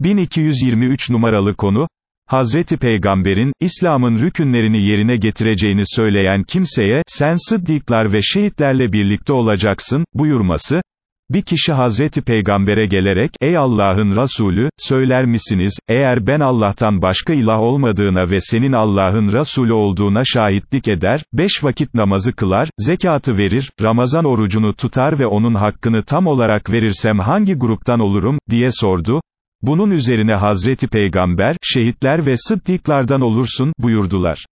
1223 numaralı konu, Hazreti Peygamber'in, İslam'ın rükünlerini yerine getireceğini söyleyen kimseye, sen sıddıklar ve şehitlerle birlikte olacaksın, buyurması, bir kişi Hazreti Peygamber'e gelerek, ey Allah'ın Resulü, söyler misiniz, eğer ben Allah'tan başka ilah olmadığına ve senin Allah'ın Resulü olduğuna şahitlik eder, beş vakit namazı kılar, zekatı verir, Ramazan orucunu tutar ve onun hakkını tam olarak verirsem hangi gruptan olurum, diye sordu. Bunun üzerine Hazreti Peygamber, şehitler ve sıddıklardan olursun, buyurdular.